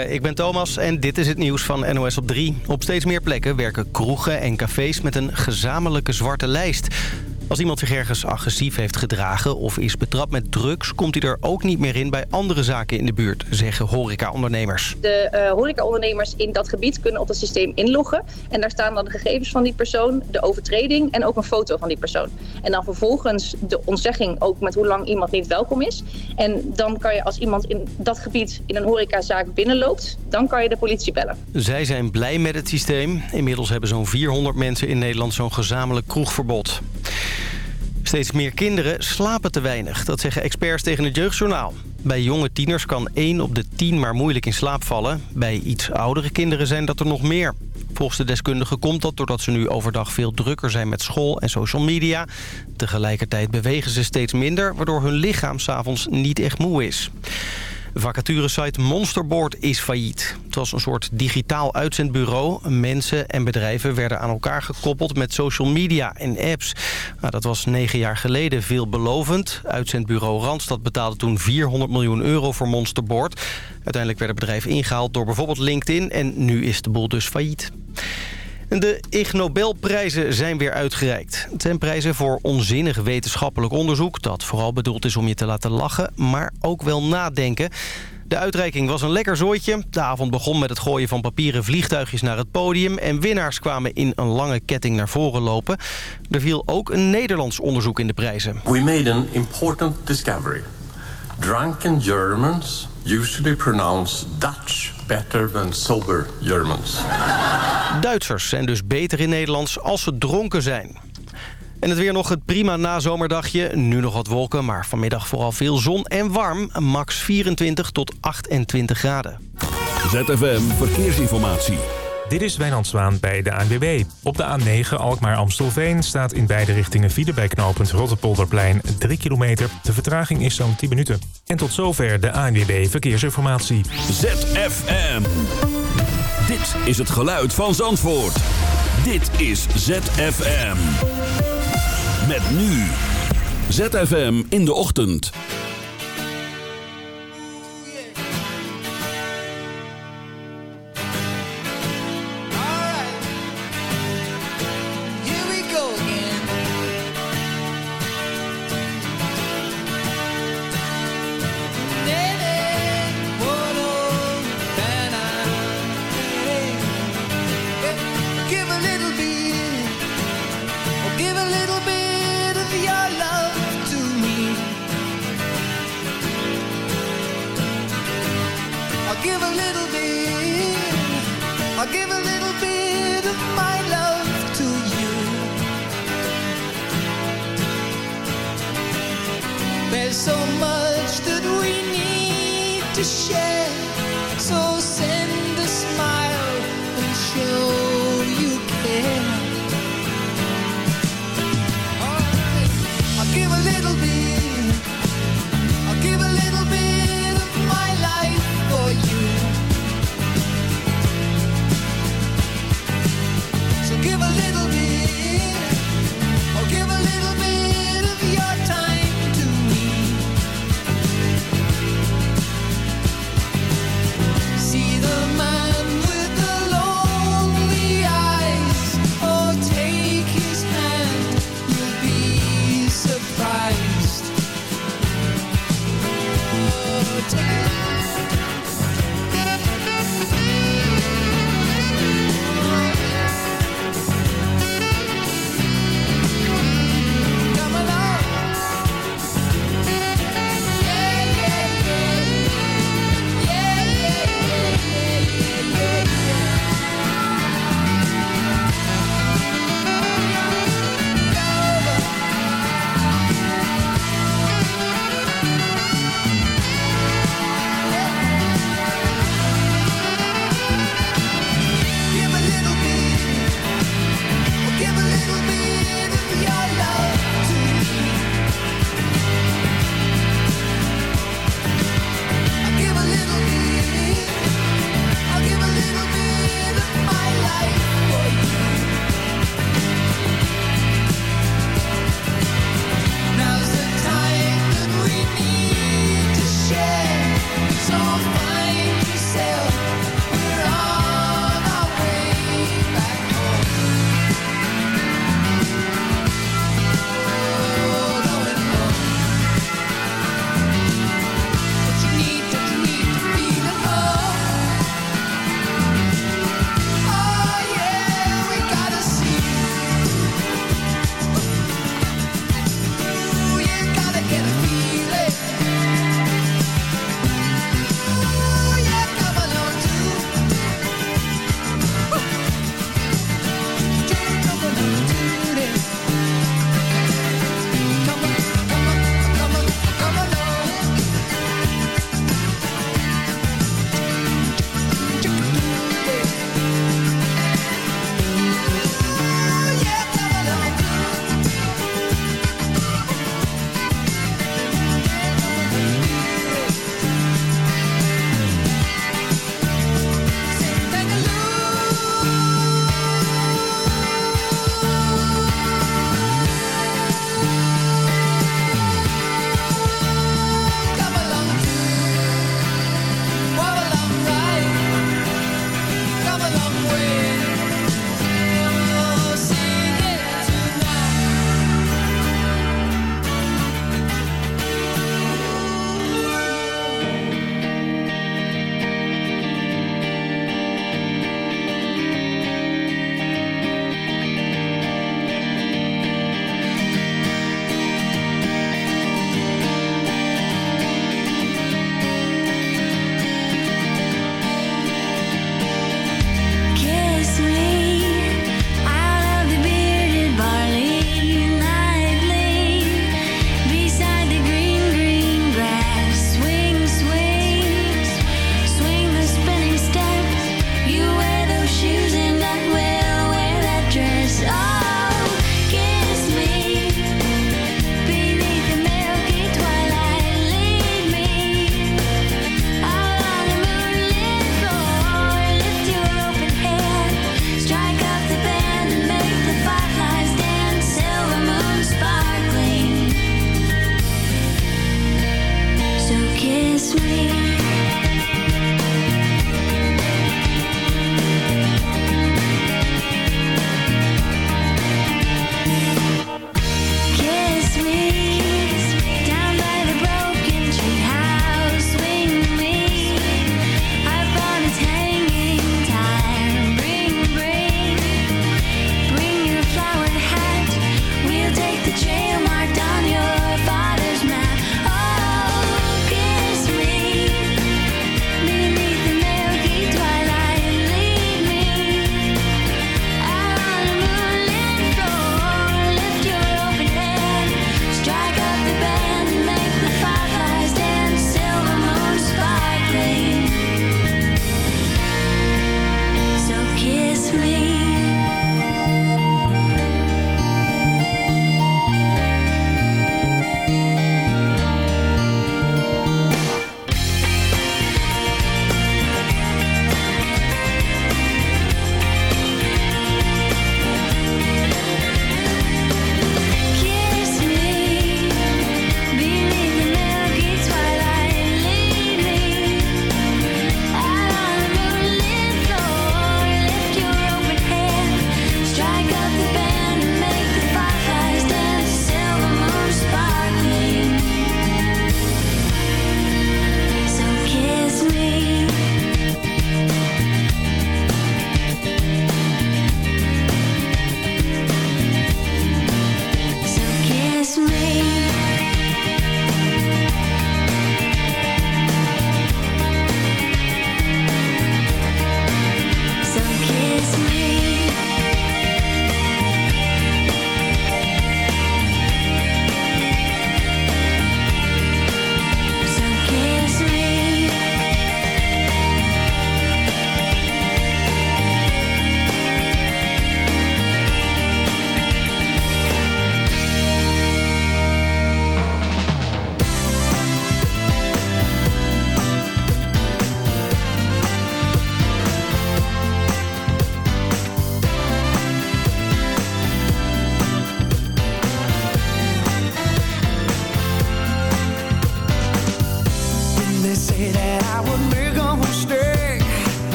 Ik ben Thomas en dit is het nieuws van NOS op 3. Op steeds meer plekken werken kroegen en cafés met een gezamenlijke zwarte lijst. Als iemand zich ergens agressief heeft gedragen of is betrapt met drugs... komt hij er ook niet meer in bij andere zaken in de buurt, zeggen horecaondernemers. De uh, horecaondernemers in dat gebied kunnen op het systeem inloggen. En daar staan dan de gegevens van die persoon, de overtreding en ook een foto van die persoon. En dan vervolgens de ontzegging ook met hoe lang iemand niet welkom is. En dan kan je als iemand in dat gebied in een horecazaak binnenloopt... dan kan je de politie bellen. Zij zijn blij met het systeem. Inmiddels hebben zo'n 400 mensen in Nederland zo'n gezamenlijk kroegverbod. Steeds meer kinderen slapen te weinig. Dat zeggen experts tegen het Jeugdjournaal. Bij jonge tieners kan 1 op de 10 maar moeilijk in slaap vallen. Bij iets oudere kinderen zijn dat er nog meer. Volgens de deskundigen komt dat doordat ze nu overdag veel drukker zijn met school en social media. Tegelijkertijd bewegen ze steeds minder, waardoor hun lichaam s'avonds niet echt moe is. Vacaturesite Monsterboard is failliet. Het was een soort digitaal uitzendbureau. Mensen en bedrijven werden aan elkaar gekoppeld met social media en apps. Nou, dat was negen jaar geleden veelbelovend. Uitzendbureau Randstad betaalde toen 400 miljoen euro voor Monsterboard. Uiteindelijk werd het bedrijf ingehaald door bijvoorbeeld LinkedIn... en nu is de boel dus failliet. De Ig Nobelprijzen zijn weer uitgereikt. Het prijzen voor onzinnig wetenschappelijk onderzoek... dat vooral bedoeld is om je te laten lachen, maar ook wel nadenken. De uitreiking was een lekker zooitje. De avond begon met het gooien van papieren vliegtuigjes naar het podium... en winnaars kwamen in een lange ketting naar voren lopen. Er viel ook een Nederlands onderzoek in de prijzen. We made an important discovery. Drunken Germans usually pronounce Dutch better than sober Germans. Duitsers zijn dus beter in Nederlands als ze dronken zijn. En het weer nog het prima nazomerdagje. Nu nog wat wolken, maar vanmiddag vooral veel zon en warm. Max 24 tot 28 graden. ZFM Verkeersinformatie. Dit is Wijnand Zwaan bij de ANWB. Op de A9 Alkmaar-Amstelveen staat in beide richtingen file bij knooppunt Rotterpolderplein 3 kilometer. De vertraging is zo'n 10 minuten. En tot zover de ANWB Verkeersinformatie. ZFM. Dit is het geluid van Zandvoort. Dit is ZFM. Met nu. ZFM in de ochtend.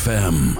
ZFM.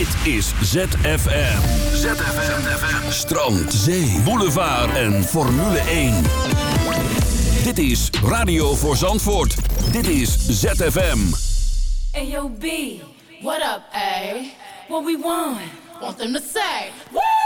Dit is ZFM. ZFM. Strand, zee, boulevard en Formule 1. Dit is Radio voor Zandvoort. Dit is ZFM. Ayo B, what up, A? What we want? Want them to say, Woo!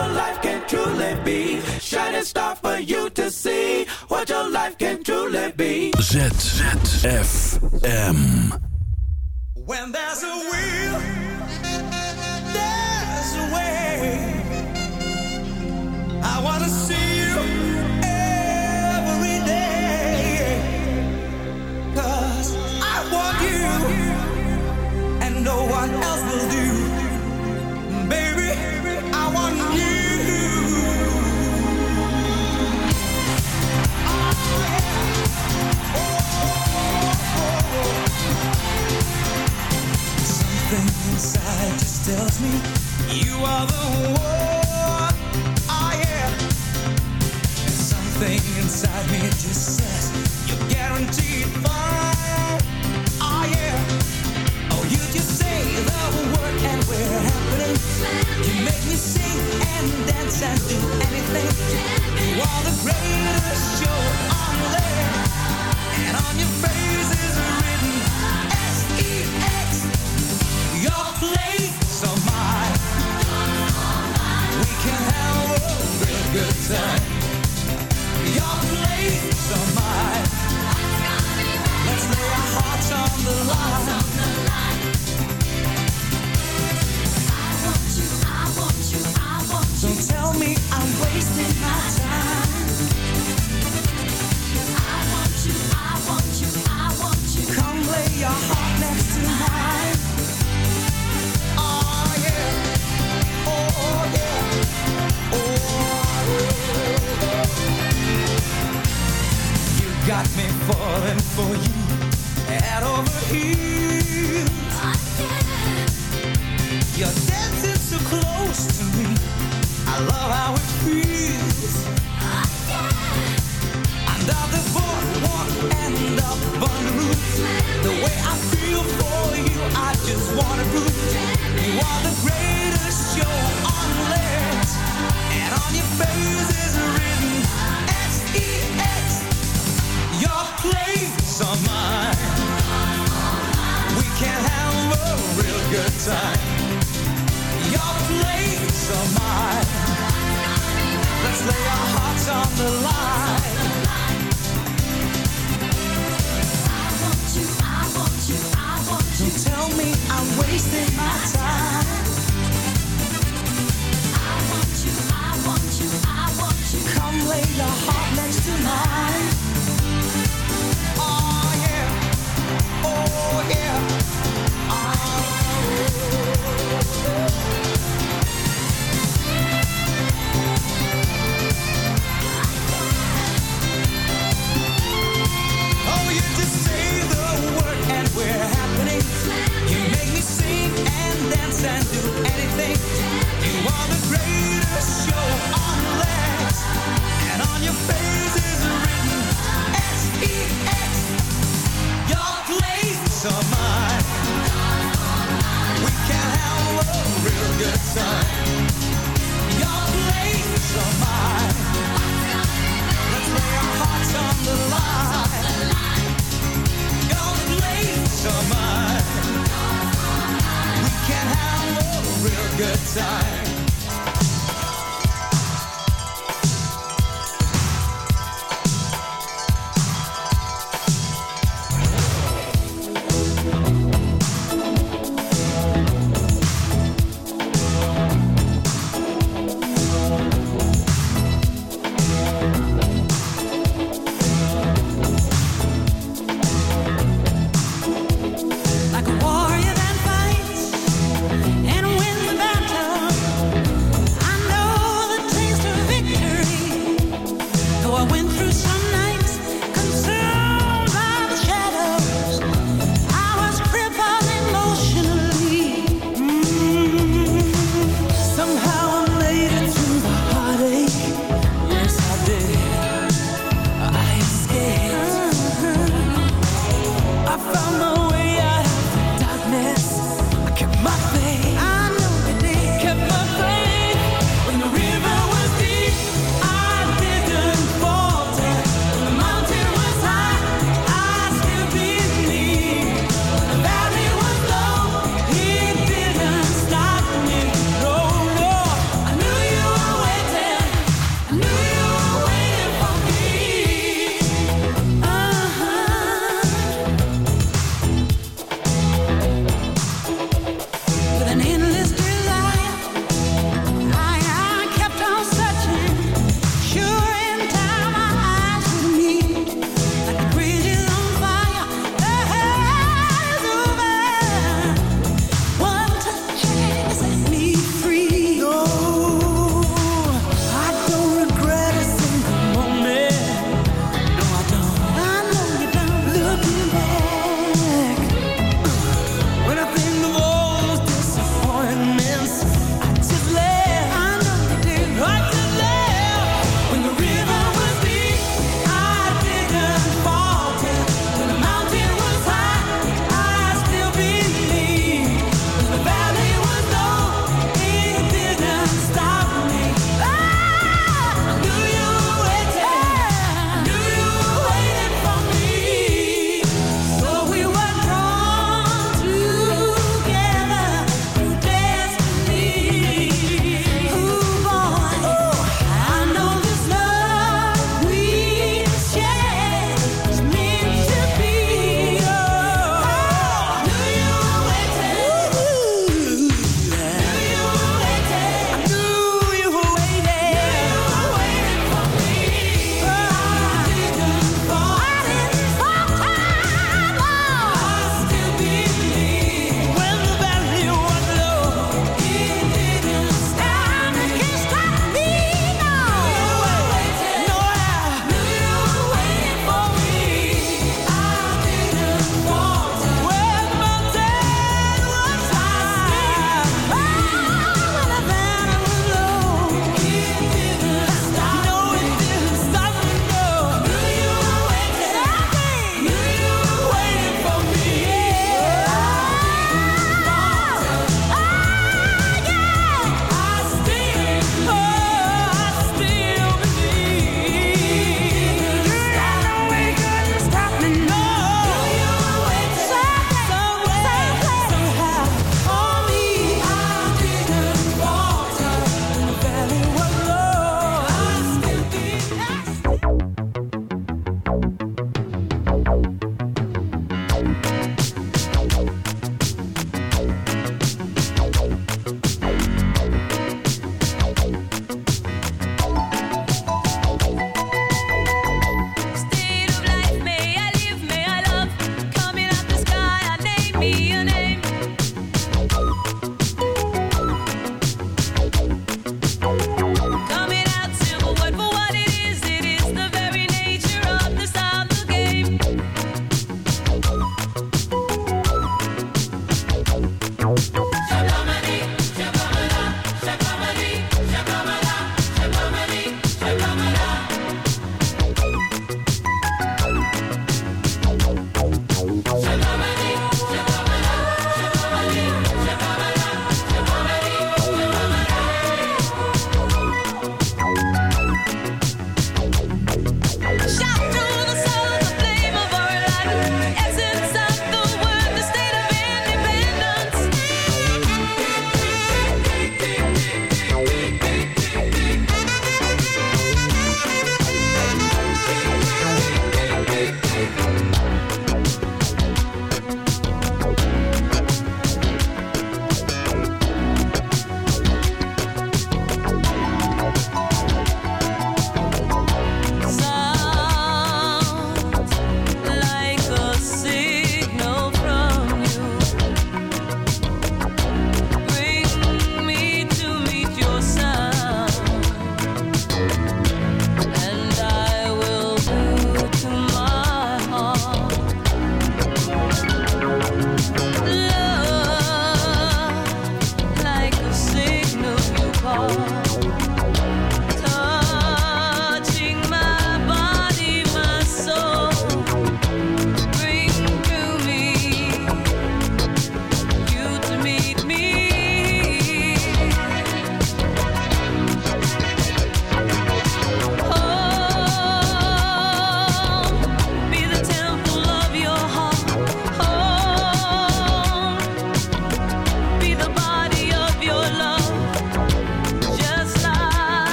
your life can truly be. Shining star for you to see what your life can truly be. ZZFM. When there's a will, there's a way. I wanna see you every day. Cause I want you, and no one else will do. inside just tells me you are the one I am. Something inside me just says you're guaranteed fine. I yeah. Oh, you just say the word and we're happening. You make me sing and dance and do anything. You are the greatest show on land, and I'm your favorite. place of. We can have a real good time.